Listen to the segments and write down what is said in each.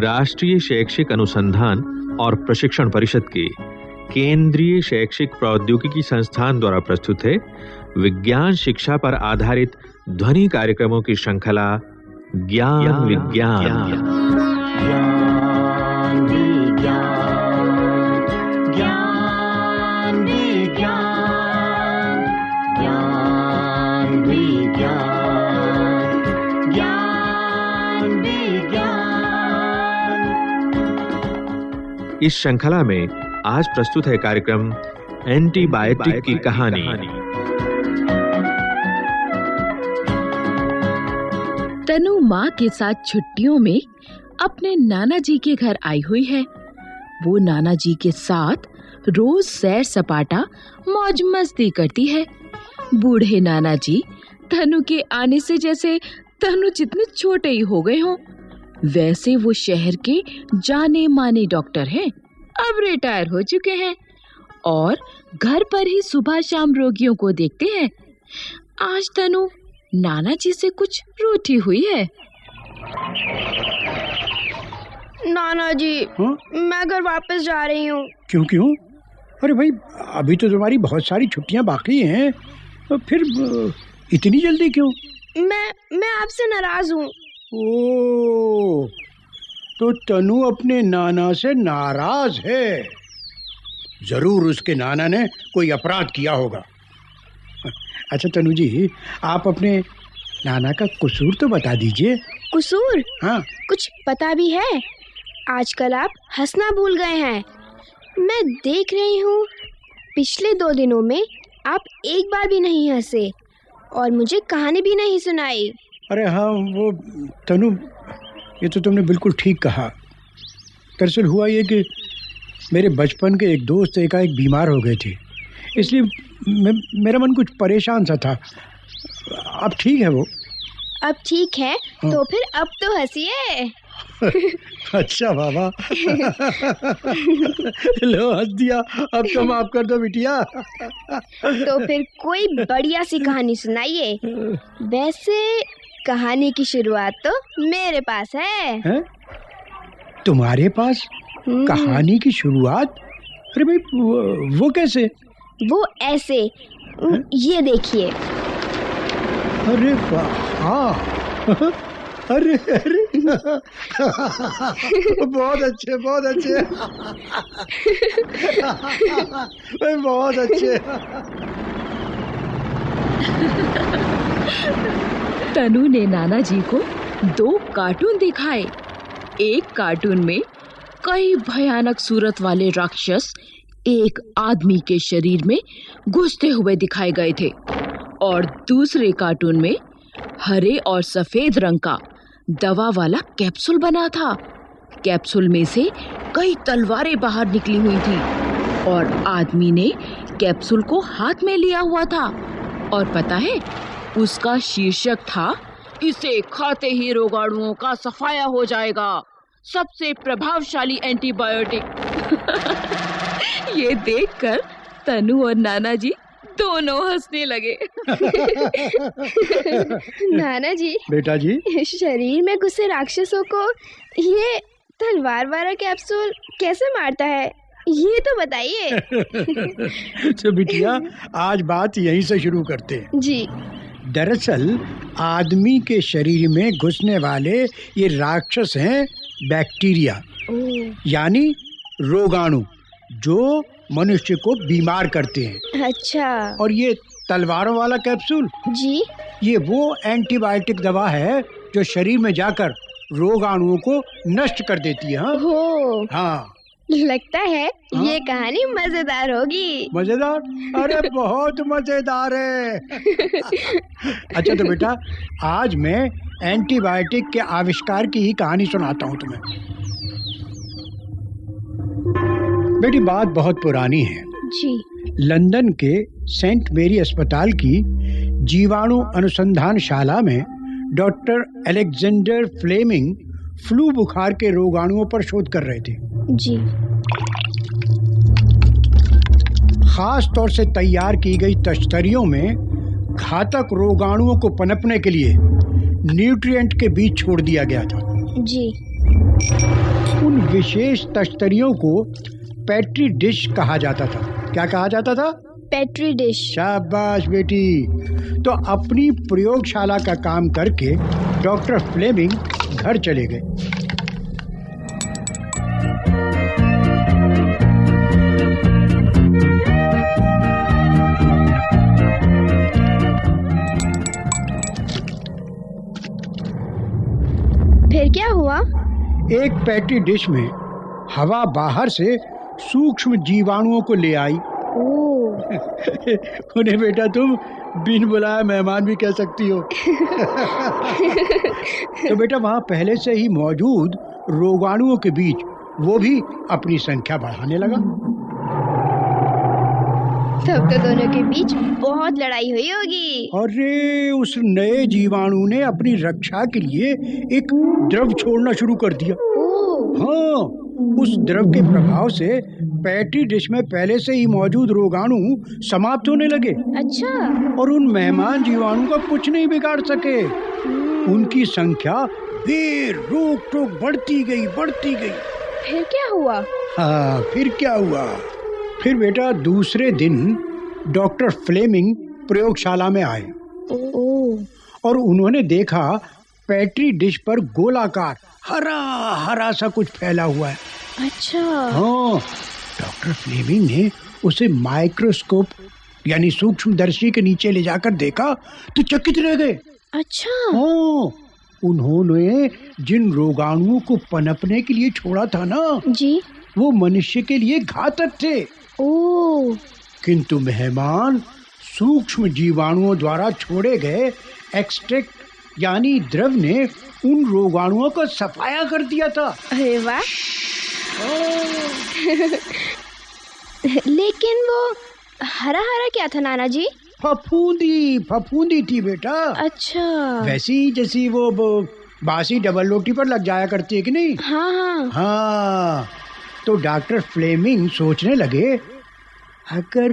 राष्ट्रीय शैक्षिक अनुसंधान और प्रशिक्षण परिषद के केंद्रीय शैक्षिक प्रौद्योगिकी संस्थान द्वारा प्रस्तुत है। विज्ञान शिक्षा पर आधारित ध्वनि कार्यक्रमों की श्रृंखला ज्ञान विज्ञान। इस श्रृंखला में आज प्रस्तुत है कार्यक्रम एंटीबायोटिक की कहानी। तनु माँ के साथ छुट्टियों में अपने नाना जी के घर आई हुई है। वो नाना जी के साथ रोज सैर सपाटा मौज मस्ती करती है। बूढ़े नाना जी तनु के आने से जैसे तनु जितने छोटे ही हो गए हों। वैसे वो शहर के जाने माने डॉक्टर हैं। अब रिटायर हो चुके हैं और घर पर ही सुबह शाम रोगियों को देखते हैं। आज तनु नाना जी से कुछ रूठी हुई है। नाना जी हाँ? मैं घर वापस जा रही हूँ। क्यों क्यों? अरे भाई अभी तो तुम्हारी बहुत सारी छुट्टियाँ बाकी हैं। फिर इतनी जल्दी क्यों? मैं मैं आपसे नाराज़ हूँ। ओ तो तनु अपने नाना से नाराज़ है। ज़रूर उसके नाना ने कोई अपराध किया होगा। अच्छा तनु जी आप अपने नाना का कसूर तो बता दीजिए। कसूर? हाँ। कुछ पता भी है? आजकल आप हंसना भूल गए हैं। मैं देख रही हूँ पिछले दो दिनों में आप एक बार भी नहीं हंसे और मुझे कहानी भी नहीं सुनाई। अरे हाँ वो तनु ये तो तुमने बिल्कुल ठीक कहा। दरअसल हुआ ये कि मेरे बचपन के एक दोस्त एकाएक बीमार हो गए थे। इसलिए मैं मेरा मन कुछ परेशान सा था। अब ठीक है वो। अब ठीक है हाँ। तो फिर अब तो हंसिए अच्छा बाबा। लो हंस दिया। अब तो माफ़ कर दो बिटिया। तो फिर कोई बढ़िया सी कहानी सुनाइए। वैसे कहानी की शुरुआत तो मेरे पास है। हैं? तुम्हारे पास हम्म, कहानी की शुरुआत? अरे भाई वो, वो कैसे? वो ऐसे। हम्म, ये देखिए। अरे हाँ। अरे अरे। बहुत अच्छे बहुत अच्छे। बहुत अच्छे। तनु ने नाना जी को दो कार्टून दिखाए। एक कार्टून में कई भयानक सूरत वाले राक्षस एक आदमी के शरीर में घुसते हुए दिखाए गए थे और दूसरे कार्टून में हरे और सफ़ेद रंग का दवा वाला कैप्सूल बना था। कैप्सूल में से कई तलवारें बाहर निकली हुई थी और आदमी ने कैप्सूल को हाथ में लिया हुआ था। और पता है उसका शीर्षक था इसे खाते ही रोगाणुओं का सफाया हो जाएगा। सबसे प्रभावशाली एंटीबायोटिक। ये देखकर तनु और नाना जी दोनों हंसने लगे। नाना जी बेटा जी शरीर में घुसे राक्षसों को ये तलवार वाला कैप्सूल कैसे मारता है ये तो बताइए। तो बिटिया आज बात यहीं से शुरू करते हैं। जी। दरअसल आदमी के शरीर में घुसने वाले ये राक्षस हैं बैक्टीरिया। यानी रोगाणु जो मनुष्य को बीमार करते हैं। अच्छा। और ये तलवारों वाला कैप्सूल? जी। ये वो एंटीबायोटिक दवा है जो शरीर में जाकर रोगाणुओं को नष्ट कर देती है हाँ? लगता है हाँ? ये कहानी मज़ेदार होगी। मज़ेदार? अरे बहुत मज़ेदार है। अच्छा तो बेटा आज मैं एंटीबायोटिक के आविष्कार की ही कहानी सुनाता हूँ तुम्हें। बेटी बात बहुत पुरानी है। जी। लंदन के सेंट मेरी अस्पताल की जीवाणु अनुसंधान शाला में डॉक्टर अलेक्जेंडर फ्लेमिंग फ्लू बुखार के रोगाणुओं पर शोध कर रहे थे। जी। खास तौर से तैयार की गई तश्तरियों में घातक रोगाणुओं को पनपने के लिए न्यूट्रिएंट के बीच छोड़ दिया गया था। जी। उन विशेष तश्तरियों को पैट्री डिश कहा जाता था। क्या कहा जाता था? Petri dish. शाबाश बेटी। तो अपनी प्रयोगशाला का काम करके डॉक्टर फ्लेमिंग घर चले गए। क्या हुआ? एक पैटी डिश में हवा बाहर से सूक्ष्म जीवाणुओं को ले आई। उन्हें बेटा तुम बिन बुलाया मेहमान भी कह सकती हो। तो बेटा वहाँ पहले से ही मौजूद रोगाणुओं के बीच वो भी अपनी संख्या बढ़ाने लगा। तब तो दोनों के बीच बहुत लड़ाई हुई होगी। अरे उस नए जीवाणु ने अपनी रक्षा के लिए एक द्रव छोड़ना शुरू कर दिया। हाँ उस द्रव के प्रभाव से पैटी डिश में पहले से ही मौजूद रोगाणु समाप्त होने लगे। अच्छा। और उन मेहमान जीवाणु का कुछ नहीं बिगाड़ सके। उनकी संख्या रोक टोक बढ़ती गई बढ़ती गई। फिर क्या हुआ? हाँ फिर क्या हुआ? फिर बेटा दूसरे दिन डॉक्टर फ्लेमिंग प्रयोगशाला में आए। और उन्होंने देखा पैट्री डिश पर गोलाकार हरा हरा सा कुछ फैला हुआ है। अच्छा। हाँ डॉक्टर फ्लेमिंग ने उसे माइक्रोस्कोप यानी सूक्ष्मदर्शी के नीचे ले जाकर देखा तो चकित रह गए। अच्छा। हाँ उन्होंने जिन रोगाणुओं को पनपने के लिए छोड़ा था ना जी। वो मनुष्य के लिए घातक थे। ओह। किंतु मेहमान सूक्ष्म जीवाणुओं द्वारा छोड़े गए एक्सट्रैक्ट यानी द्रव ने उन रोगाणुओं को सफाया कर दिया था। अरे वाह। लेकिन वो हरा हरा क्या था नाना जी फफूंदी फफूंदी थी बेटा। अच्छा। वैसी जैसी वो बासी डबल रोटी पर लग जाया करती है कि नहीं? हाँ हाँ। हाँ। तो डॉक्टर फ्लेमिंग सोचने लगे अगर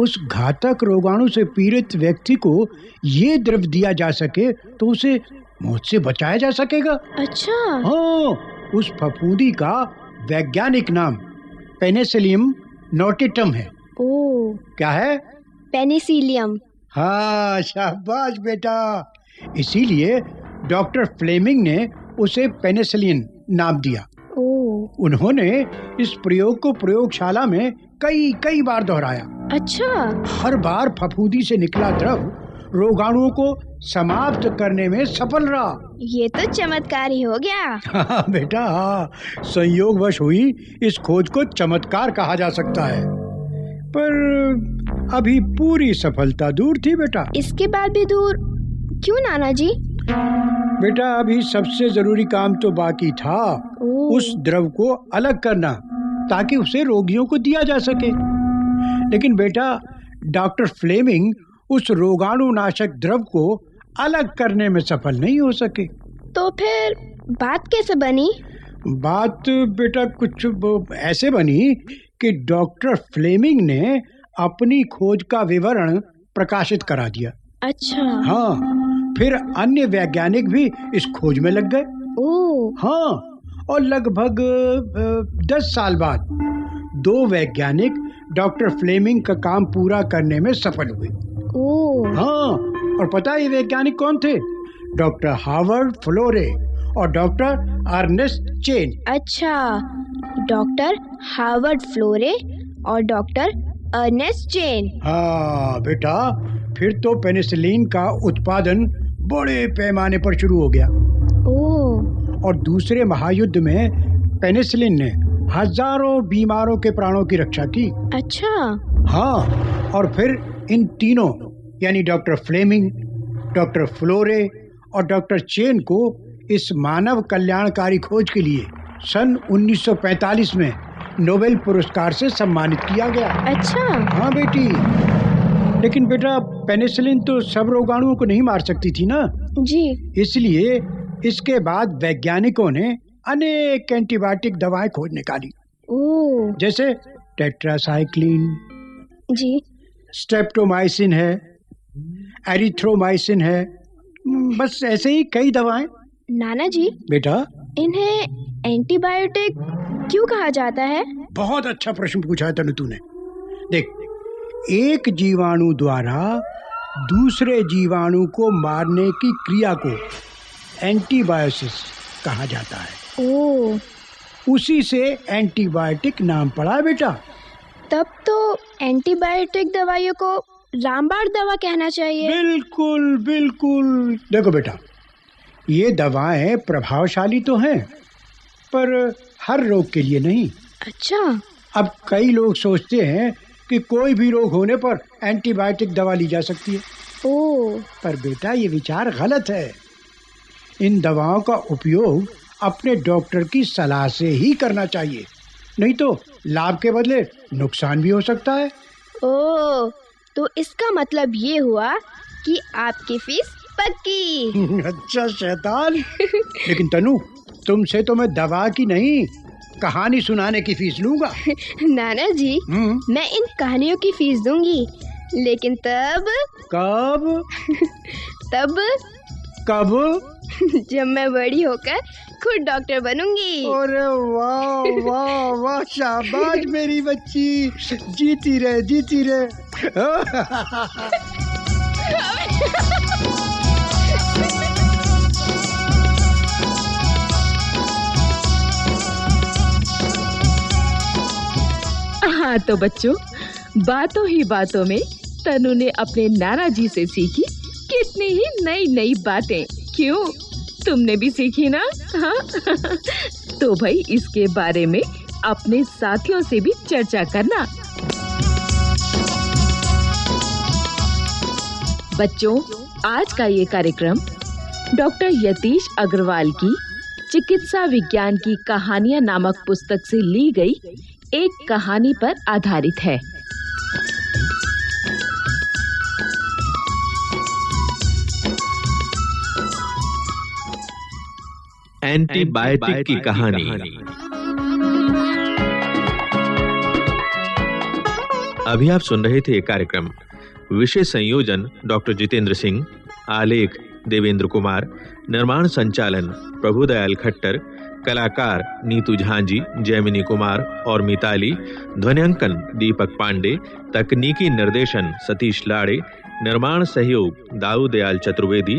उस घातक रोगाणु से पीड़ित व्यक्ति को ये द्रव दिया जा सके तो उसे मौत से बचाया जा सकेगा। अच्छा। हाँ उस फफूंदी का वैज्ञानिक नाम पेनिसिलियम नोटिटम है। ओह क्या है? पेनिसिलियम। हाँ शाबाश बेटा। इसीलिए डॉक्टर फ्लेमिंग ने उसे पेनिसिलिन नाम दिया। उन्होंने इस प्रयोग को प्रयोगशाला में कई कई बार दोहराया। अच्छा। हर बार फफूंदी से निकला द्रव रोगाणुओं को समाप्त करने में सफल रहा। ये तो चमत्कार ही हो गया। हाँ बेटा हाँ संयोगवश हुई इस खोज को चमत्कार कहा जा सकता है। पर अभी पूरी सफलता दूर थी बेटा। इसके बाद भी दूर? क्यों नाना जी बेटा अभी सबसे ज़रूरी काम तो बाकी था। उस द्रव को अलग करना ताकि उसे रोगियों को दिया जा सके। लेकिन बेटा डॉक्टर फ्लेमिंग उस रोगाणुनाशक द्रव को अलग करने में सफल नहीं हो सके। तो फिर बात कैसे बनी? बात बेटा कुछ ऐसे बनी कि डॉक्टर फ्लेमिंग ने अपनी खोज का विवरण प्रकाशित करा दिया। अच्छा। हाँ फिर अन्य वैज्ञानिक भी इस खोज में लग गए। ओह। हाँ। और लगभग दस साल बाद दो वैज्ञानिक डॉक्टर फ्लेमिंग का काम पूरा करने में सफल हुए। ओह हाँ और पता है ये वैज्ञानिक कौन थे? डॉक्टर हार्वर्ड फ्लोरे और डॉक्टर अर्नेस्ट चेन। अच्छा डॉक्टर हार्वर्ड फ्लोरे और डॉक्टर अर्नेस्ट जेन हाँ बेटा फिर तो पेनिसिलिन का उत्पादन बड़े पैमाने पर शुरू हो गया। ओह और दूसरे महायुद्ध में पेनिसिलिन ने हज़ारों बीमारों के प्राणों की रक्षा की। अच्छा। हाँ और फिर इन तीनों यानी डॉक्टर फ्लेमिंग डॉक्टर फ्लोरे और डॉक्टर चेन को इस मानव कल्याणकारी खोज के लिए सन 1945 में नोबेल पुरस्कार से सम्मानित किया गया। अच्छा। हाँ बेटी। लेकिन बेटा पेनिसिलिन तो सब रोगाणुओं को नहीं मार सकती थी ना? जी। इसलिए इसके बाद वैज्ञानिकों ने अनेक एंटीबायोटिक दवाएँ खोज निकाली। जैसे टेट्रासाइक्लिन। जी। स्ट्रेप्टोमाइसिन है। एरिथ्रोमाइसिन है। बस ऐसे ही कई दवाएँ। नाना जी बेटा? इन्हें एंटीबायोटिक क्यों कहा जाता है? बहुत अच्छा प्रश्न पूछा है तनु तूने। देख एक जीवाणु द्वारा दूसरे जीवाणु को मारने की क्रिया को एंटीबायोसिस कहा जाता है। ओ। उसी से एंटीबायोटिक नाम पड़ा बेटा। तब तो एंटीबायोटिक दवाइयों को रामबाण दवा कहना चाहिए। बिल्कुल बिल्कुल। देखो बेटा ये दवाएँ प्रभावशाली तो हैं पर हर रोग के लिए नहीं। अच्छा। अब कई लोग सोचते हैं कि कोई भी रोग होने पर एंटीबायोटिक दवा ली जा सकती है। ओ। पर बेटा ये विचार गलत है। इन दवाओं का उपयोग अपने डॉक्टर की सलाह से ही करना चाहिए। नहीं तो लाभ के बदले नुकसान भी हो सकता है। ओ तो इसका मतलब ये हुआ कि आपकी फ़ीस पक्की। अच्छा शैतान। लेकिन तनु तुमसे तो मैं दवा की नहीं कहानी सुनाने की फ़ीस लूँगा। नाना जी हम्म, मैं इन कहानियों की फ़ीस दूँगी। लेकिन तब कब? तब कब? जब मैं बड़ी होकर खुद डॉक्टर बनूँगी। अरे वाह वाह वाह शाबाश मेरी बच्ची। जीती रहे जीती रहे हाँ तो बच्चों बातों ही बातों में तनु ने अपने नाना जी से सीखी ही नई नई बातें। क्यों? तुमने भी सीखी ना? हाँ? तो भाई, इसके बारे में अपने साथियों से भी चर्चा करना। बच्चों, आज का ये कार्यक्रम डॉक्टर यतीश अग्रवाल की चिकित्सा विज्ञान की कहानियाँ नामक पुस्तक से ली गई एक कहानी पर आधारित है। एंटीबायोटिक की कहानी। अभी आप सुन रहे थे कार्यक्रम। विषय संयोजन, डॉक्टर जितेंद्र सिंह, आलेख, देवेंद्र कुमार, निर्माण संचालन, प्रभुदयाल खट्टर, कलाकार नीतू झांजी जैमिनी कुमार और मिताली, ध्वनियांकन दीपक पांडे, तकनीकी निर्देशन सतीश लाड़े, निर्माण सहयोग दाऊ दयाल चतुर्वेदी